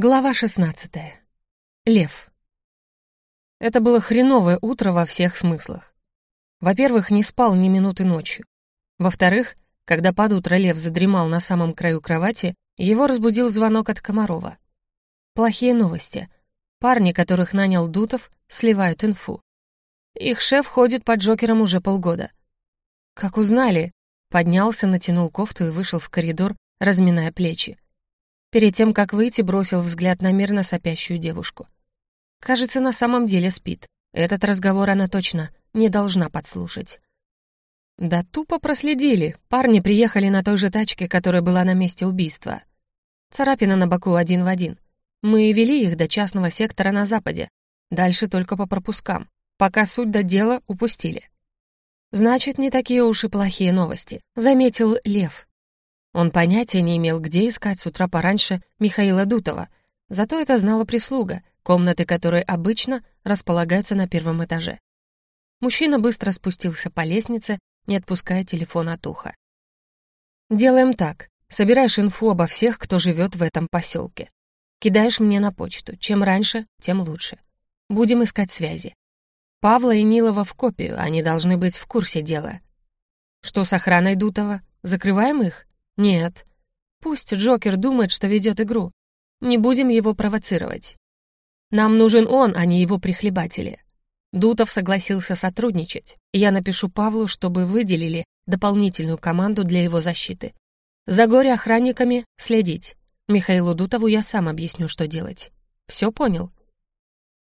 Глава 16. Лев. Это было хреновое утро во всех смыслах. Во-первых, не спал ни минуты ночью. Во-вторых, когда под утро Лев задремал на самом краю кровати, его разбудил звонок от Комарова. Плохие новости. Парни, которых нанял Дутов, сливают инфу. Их шеф ходит под Джокером уже полгода. Как узнали, поднялся, натянул кофту и вышел в коридор, разминая плечи. Перед тем, как выйти, бросил взгляд на мирно сопящую девушку. Кажется, на самом деле спит. Этот разговор она точно не должна подслушать. Да тупо проследили. Парни приехали на той же тачке, которая была на месте убийства. Царапина на боку один в один. Мы вели их до частного сектора на западе. Дальше только по пропускам. Пока суть до дела упустили. Значит, не такие уж и плохие новости, заметил Лев. Он понятия не имел, где искать с утра пораньше Михаила Дутова, зато это знала прислуга, комнаты которой обычно располагаются на первом этаже. Мужчина быстро спустился по лестнице, не отпуская телефон от уха. «Делаем так. Собираешь инфу обо всех, кто живет в этом поселке. Кидаешь мне на почту. Чем раньше, тем лучше. Будем искать связи. Павла и Нилова в копию, они должны быть в курсе дела. Что с охраной Дутова? Закрываем их? Нет. Пусть Джокер думает, что ведет игру. Не будем его провоцировать. Нам нужен он, а не его прихлебатели. Дутов согласился сотрудничать. Я напишу Павлу, чтобы выделили дополнительную команду для его защиты. За горе-охранниками следить. Михаилу Дутову я сам объясню, что делать. Все понял?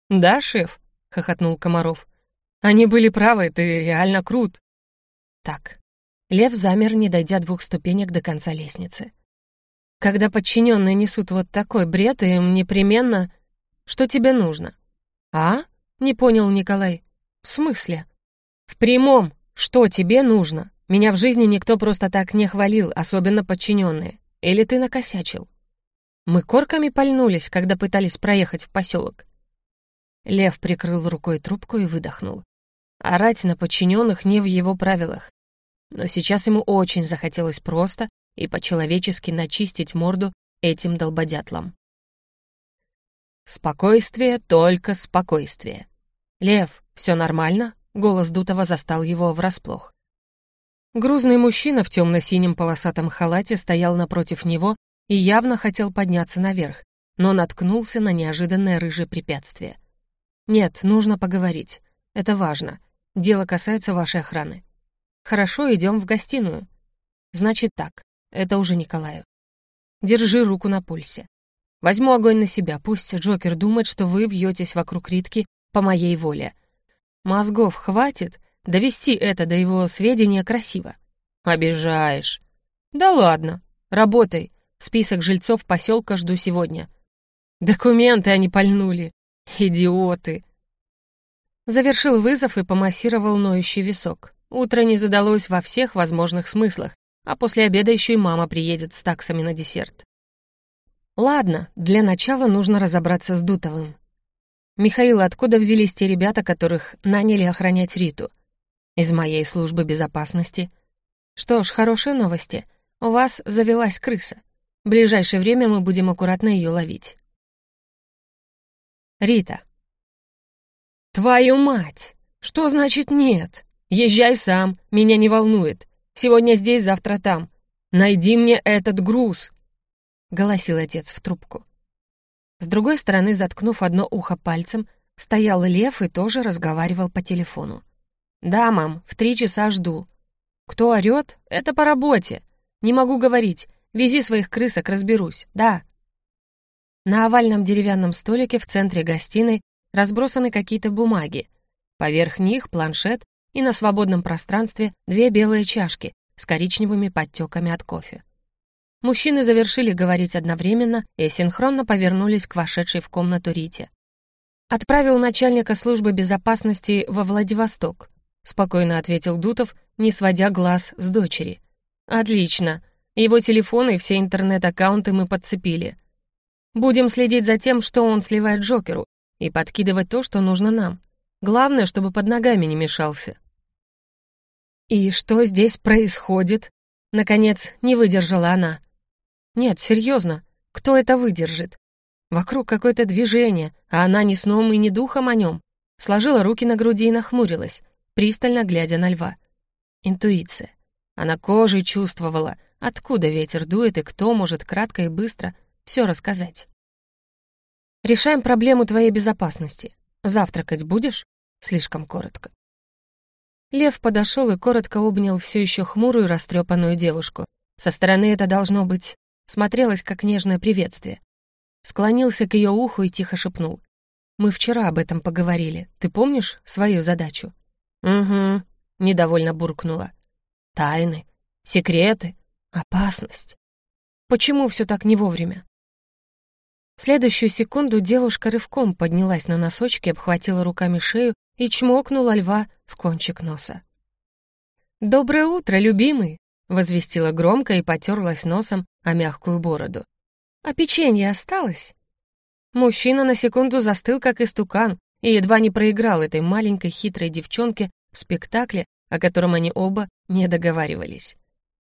«Да, шеф», — хохотнул Комаров. «Они были правы, ты реально крут». Так, Лев замер, не дойдя двух ступенек до конца лестницы. Когда подчиненные несут вот такой бред, им непременно... Что тебе нужно? А? Не понял Николай. В смысле? В прямом. Что тебе нужно? Меня в жизни никто просто так не хвалил, особенно подчиненные. Или ты накосячил? Мы корками пальнулись, когда пытались проехать в поселок. Лев прикрыл рукой трубку и выдохнул. Орать на подчиненных не в его правилах. Но сейчас ему очень захотелось просто и по-человечески начистить морду этим долбодятлам. «Спокойствие, только спокойствие. Лев, все нормально?» — голос Дутова застал его врасплох. Грузный мужчина в темно-синем полосатом халате стоял напротив него и явно хотел подняться наверх, но наткнулся на неожиданное рыжее препятствие. «Нет, нужно поговорить. Это важно. Дело касается вашей охраны. Хорошо, идем в гостиную. Значит так, это уже Николаю. Держи руку на пульсе. Возьму огонь на себя, пусть Джокер думает, что вы вьетесь вокруг Ритки по моей воле. Мозгов хватит довести это до его сведения красиво. Обижаешь. Да ладно, работай. Список жильцов поселка жду сегодня. Документы они пальнули. Идиоты. Завершил вызов и помассировал ноющий висок. Утро не задалось во всех возможных смыслах, а после обеда еще и мама приедет с таксами на десерт. Ладно, для начала нужно разобраться с Дутовым. Михаил, откуда взялись те ребята, которых наняли охранять Риту? Из моей службы безопасности. Что ж, хорошие новости. У вас завелась крыса. В ближайшее время мы будем аккуратно ее ловить. Рита. Твою мать! Что значит нет? Езжай сам, меня не волнует. Сегодня здесь, завтра там. Найди мне этот груз!» — голосил отец в трубку. С другой стороны, заткнув одно ухо пальцем, стоял лев и тоже разговаривал по телефону. «Да, мам, в три часа жду. Кто орёт? Это по работе. Не могу говорить. Вези своих крысок, разберусь. Да». На овальном деревянном столике в центре гостиной разбросаны какие-то бумаги. Поверх них планшет и на свободном пространстве две белые чашки с коричневыми подтеками от кофе. Мужчины завершили говорить одновременно и синхронно повернулись к вошедшей в комнату Рите. «Отправил начальника службы безопасности во Владивосток», спокойно ответил Дутов, не сводя глаз с дочери. «Отлично. Его телефон и все интернет-аккаунты мы подцепили. Будем следить за тем, что он сливает Джокеру, и подкидывать то, что нужно нам. Главное, чтобы под ногами не мешался. «И что здесь происходит?» Наконец, не выдержала она. «Нет, серьезно, кто это выдержит? Вокруг какое-то движение, а она ни сном и ни духом о нем. Сложила руки на груди и нахмурилась, пристально глядя на льва. Интуиция. Она кожей чувствовала, откуда ветер дует и кто может кратко и быстро все рассказать. «Решаем проблему твоей безопасности. Завтракать будешь?» Слишком коротко. Лев подошел и коротко обнял все еще хмурую, растрепанную девушку. Со стороны это должно быть смотрелось как нежное приветствие. Склонился к ее уху и тихо шепнул. «Мы вчера об этом поговорили. Ты помнишь свою задачу?» «Угу», — недовольно буркнула. «Тайны, секреты, опасность. Почему все так не вовремя?» Следующую секунду девушка рывком поднялась на носочки, обхватила руками шею и чмокнула льва в кончик носа. «Доброе утро, любимый!» — возвестила громко и потерлась носом о мягкую бороду. «А печенье осталось?» Мужчина на секунду застыл, как истукан, и едва не проиграл этой маленькой хитрой девчонке в спектакле, о котором они оба не договаривались.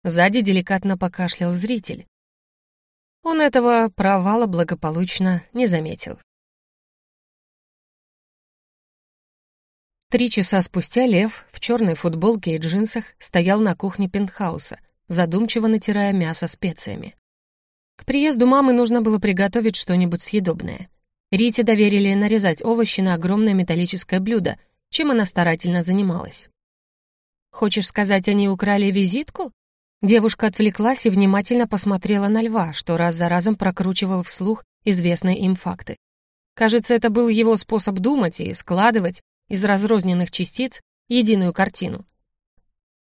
Сзади деликатно покашлял зритель. Он этого провала благополучно не заметил. Три часа спустя Лев в черной футболке и джинсах стоял на кухне пентхауса, задумчиво натирая мясо специями. К приезду мамы нужно было приготовить что-нибудь съедобное. Рите доверили нарезать овощи на огромное металлическое блюдо, чем она старательно занималась. «Хочешь сказать, они украли визитку?» Девушка отвлеклась и внимательно посмотрела на льва, что раз за разом прокручивал вслух известные им факты. Кажется, это был его способ думать и складывать из разрозненных частиц единую картину.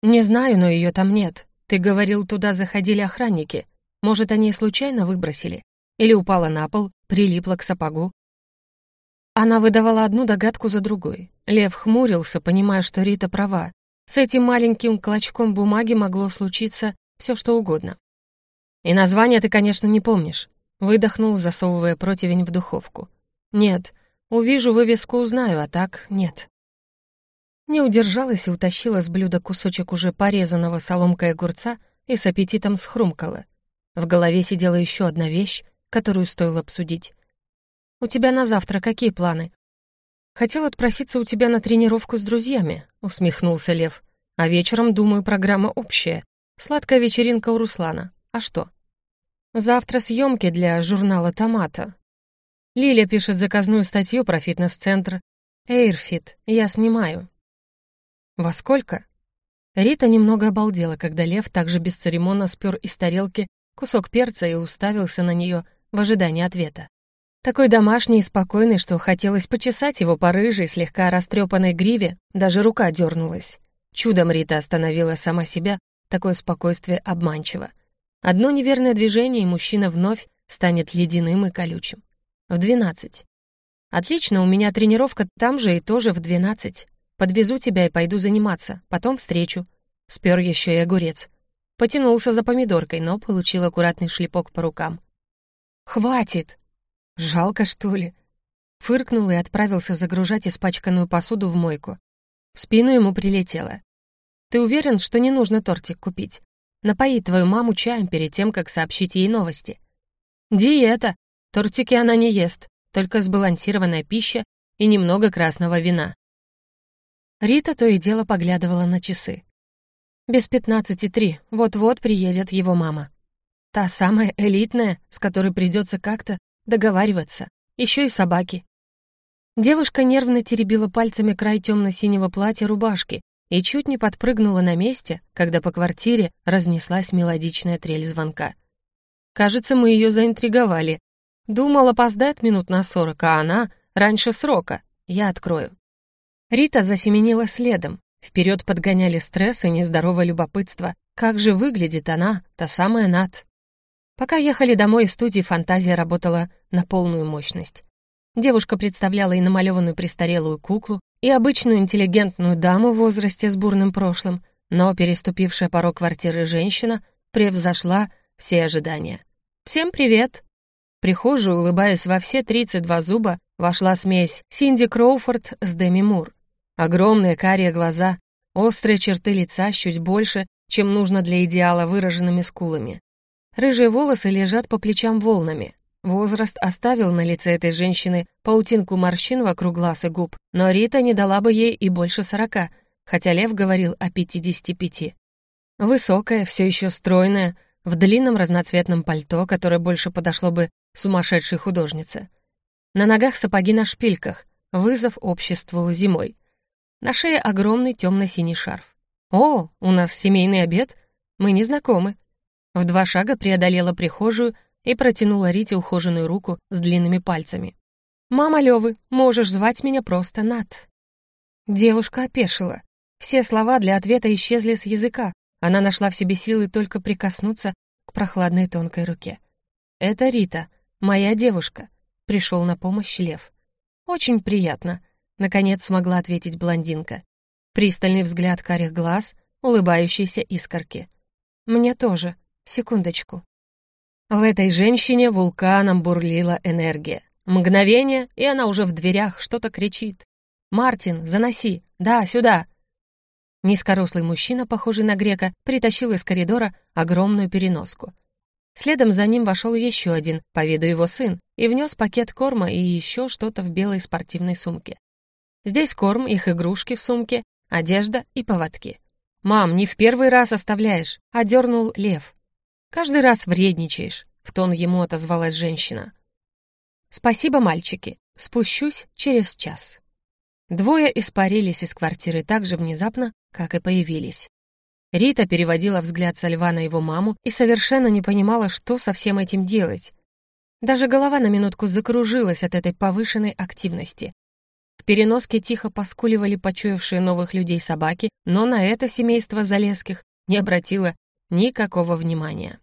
«Не знаю, но ее там нет. Ты говорил, туда заходили охранники. Может, они случайно выбросили? Или упала на пол, прилипла к сапогу?» Она выдавала одну догадку за другой. Лев хмурился, понимая, что Рита права, с этим маленьким клочком бумаги могло случиться все что угодно. «И название ты, конечно, не помнишь», — выдохнул, засовывая противень в духовку. «Нет, увижу вывеску, узнаю, а так нет». Не удержалась и утащила с блюда кусочек уже порезанного соломкой огурца и с аппетитом схрумкала. В голове сидела еще одна вещь, которую стоило обсудить. «У тебя на завтра какие планы?» «Хотел отпроситься у тебя на тренировку с друзьями», — усмехнулся Лев. «А вечером, думаю, программа общая. Сладкая вечеринка у Руслана. А что?» «Завтра съемки для журнала «Томата». Лиля пишет заказную статью про фитнес-центр. «Эйрфит. Я снимаю». «Во сколько?» Рита немного обалдела, когда Лев также бесцеремонно спер из тарелки кусок перца и уставился на нее в ожидании ответа. Такой домашний и спокойный, что хотелось почесать его по рыжей, слегка растрепанной гриве, даже рука дернулась. Чудом Рита остановила сама себя, такое спокойствие обманчиво. Одно неверное движение, и мужчина вновь станет ледяным и колючим. В двенадцать. «Отлично, у меня тренировка там же и тоже в двенадцать. Подвезу тебя и пойду заниматься, потом встречу». Спер еще и огурец. Потянулся за помидоркой, но получил аккуратный шлепок по рукам. «Хватит!» Жалко, что ли? Фыркнул и отправился загружать испачканную посуду в мойку. В спину ему прилетело. «Ты уверен, что не нужно тортик купить? Напоить твою маму чаем перед тем, как сообщить ей новости». «Диета. Тортики она не ест, только сбалансированная пища и немного красного вина». Рита то и дело поглядывала на часы. «Без пятнадцати три, вот-вот приедет его мама. Та самая элитная, с которой придется как-то договариваться. Еще и собаки. Девушка нервно теребила пальцами край темно-синего платья рубашки и чуть не подпрыгнула на месте, когда по квартире разнеслась мелодичная трель звонка. Кажется, мы ее заинтриговали. Думал, опоздает минут на сорок, а она раньше срока. Я открою. Рита засеменила следом. Вперед подгоняли стресс и нездоровое любопытство. Как же выглядит она, та самая Нат? Пока ехали домой из студии, фантазия работала на полную мощность. Девушка представляла и намалеванную престарелую куклу, и обычную интеллигентную даму в возрасте с бурным прошлым, но переступившая порог квартиры женщина превзошла все ожидания. «Всем привет!» В прихожую, улыбаясь во все 32 зуба, вошла смесь Синди Кроуфорд с Деми Мур. Огромные карие глаза, острые черты лица чуть больше, чем нужно для идеала выраженными скулами. Рыжие волосы лежат по плечам волнами. Возраст оставил на лице этой женщины паутинку морщин вокруг глаз и губ, но Рита не дала бы ей и больше сорока, хотя Лев говорил о пятидесяти пяти. Высокая, все еще стройная, в длинном разноцветном пальто, которое больше подошло бы сумасшедшей художнице. На ногах сапоги на шпильках, вызов обществу зимой. На шее огромный темно-синий шарф. «О, у нас семейный обед? Мы не знакомы». В два шага преодолела прихожую и протянула Рите ухоженную руку с длинными пальцами. «Мама Лёвы, можешь звать меня просто Нат». Девушка опешила. Все слова для ответа исчезли с языка. Она нашла в себе силы только прикоснуться к прохладной тонкой руке. «Это Рита, моя девушка», — пришел на помощь Лев. «Очень приятно», — наконец смогла ответить блондинка. Пристальный взгляд карих глаз, улыбающиеся искорки. «Мне тоже. Секундочку». В этой женщине вулканом бурлила энергия. Мгновение, и она уже в дверях что-то кричит. «Мартин, заноси! Да, сюда!» Низкорослый мужчина, похожий на грека, притащил из коридора огромную переноску. Следом за ним вошел еще один, по виду его сын, и внес пакет корма и еще что-то в белой спортивной сумке. Здесь корм, их игрушки в сумке, одежда и поводки. «Мам, не в первый раз оставляешь», — одернул Лев. «Каждый раз вредничаешь», — в тон ему отозвалась женщина. «Спасибо, мальчики. Спущусь через час». Двое испарились из квартиры так же внезапно, как и появились. Рита переводила взгляд со льва на его маму и совершенно не понимала, что со всем этим делать. Даже голова на минутку закружилась от этой повышенной активности. В переноске тихо поскуливали почуявшие новых людей собаки, но на это семейство Залеских не обратило никакого внимания.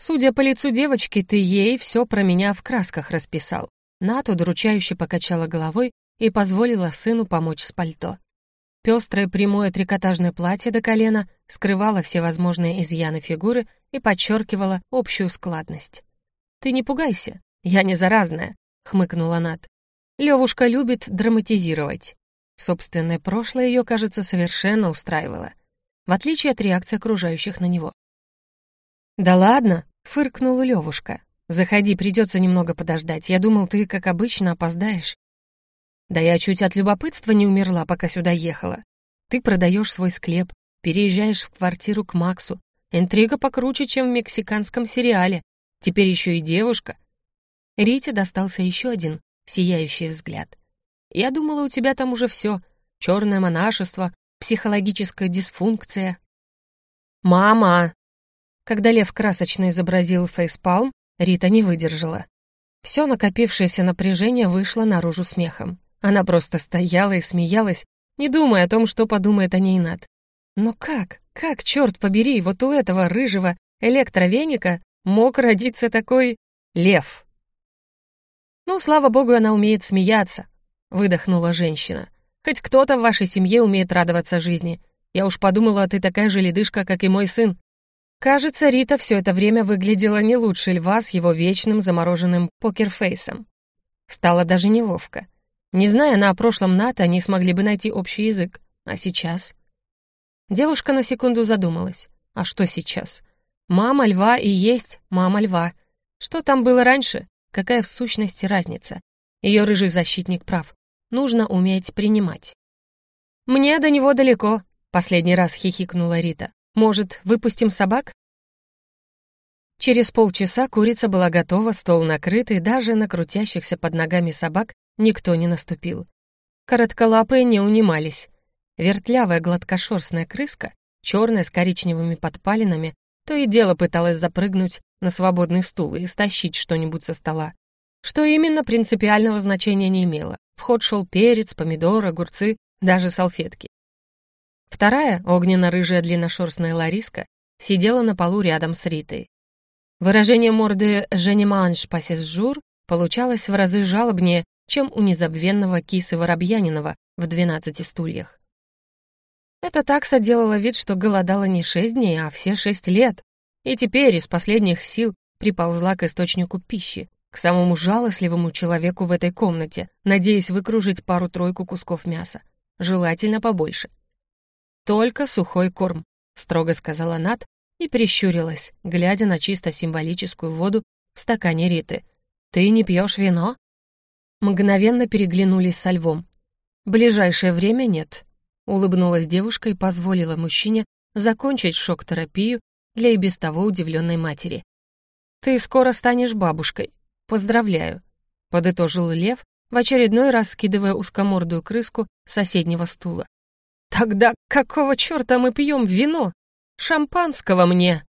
«Судя по лицу девочки, ты ей все про меня в красках расписал». Ната удручающе покачала головой и позволила сыну помочь с пальто. Пестрое прямое трикотажное платье до колена скрывало все возможные изъяны фигуры и подчеркивало общую складность. «Ты не пугайся, я не заразная», — хмыкнула Нат. Левушка любит драматизировать. Собственное прошлое ее, кажется, совершенно устраивало, в отличие от реакции окружающих на него. «Да ладно», — фыркнул Левушка. «Заходи, придется немного подождать. Я думал, ты, как обычно, опоздаешь». Да я чуть от любопытства не умерла, пока сюда ехала. Ты продаешь свой склеп, переезжаешь в квартиру к Максу. Интрига покруче, чем в мексиканском сериале. Теперь еще и девушка. Рите достался еще один сияющий взгляд. Я думала, у тебя там уже все. Черное монашество, психологическая дисфункция. «Мама!» Когда Лев красочно изобразил фейспалм, Рита не выдержала. Все накопившееся напряжение вышло наружу смехом. Она просто стояла и смеялась, не думая о том, что подумает о ней Над. Но как, как, черт побери, вот у этого рыжего электровеника мог родиться такой лев? Ну, слава богу, она умеет смеяться, выдохнула женщина. Хоть кто-то в вашей семье умеет радоваться жизни. Я уж подумала, ты такая же ледышка, как и мой сын. Кажется, Рита все это время выглядела не лучше льва с его вечным замороженным покерфейсом. Стало даже неловко. Не зная она о прошлом НАТО, они смогли бы найти общий язык. А сейчас? Девушка на секунду задумалась. А что сейчас? Мама льва и есть мама льва. Что там было раньше? Какая в сущности разница? Ее рыжий защитник прав. Нужно уметь принимать. «Мне до него далеко», — последний раз хихикнула Рита. «Может, выпустим собак?» Через полчаса курица была готова, стол накрытый, даже на крутящихся под ногами собак никто не наступил. Коротколапые не унимались. Вертлявая гладкошерстная крыска, черная с коричневыми подпалинами, то и дело пыталась запрыгнуть на свободный стул и стащить что-нибудь со стола. Что именно принципиального значения не имело. В ход шел перец, помидор, огурцы, даже салфетки. Вторая, огненно-рыжая длинношерстная Лариска, сидела на полу рядом с Ритой. Выражение морды «Женеманш пасисжур» получалось в разы жалобнее, чем у незабвенного кисы Воробьянинова в «Двенадцати стульях». Эта такса делала вид, что голодала не шесть дней, а все шесть лет, и теперь из последних сил приползла к источнику пищи, к самому жалостливому человеку в этой комнате, надеясь выкружить пару-тройку кусков мяса, желательно побольше. «Только сухой корм», — строго сказала Нат и прищурилась, глядя на чисто символическую воду в стакане Риты. «Ты не пьешь вино?» Мгновенно переглянулись со львом. «Ближайшее время нет», — улыбнулась девушка и позволила мужчине закончить шок-терапию для и без того удивленной матери. «Ты скоро станешь бабушкой. Поздравляю», — подытожил лев, в очередной раз скидывая узкомордую крыску соседнего стула. «Тогда какого черта мы пьем вино? Шампанского мне!»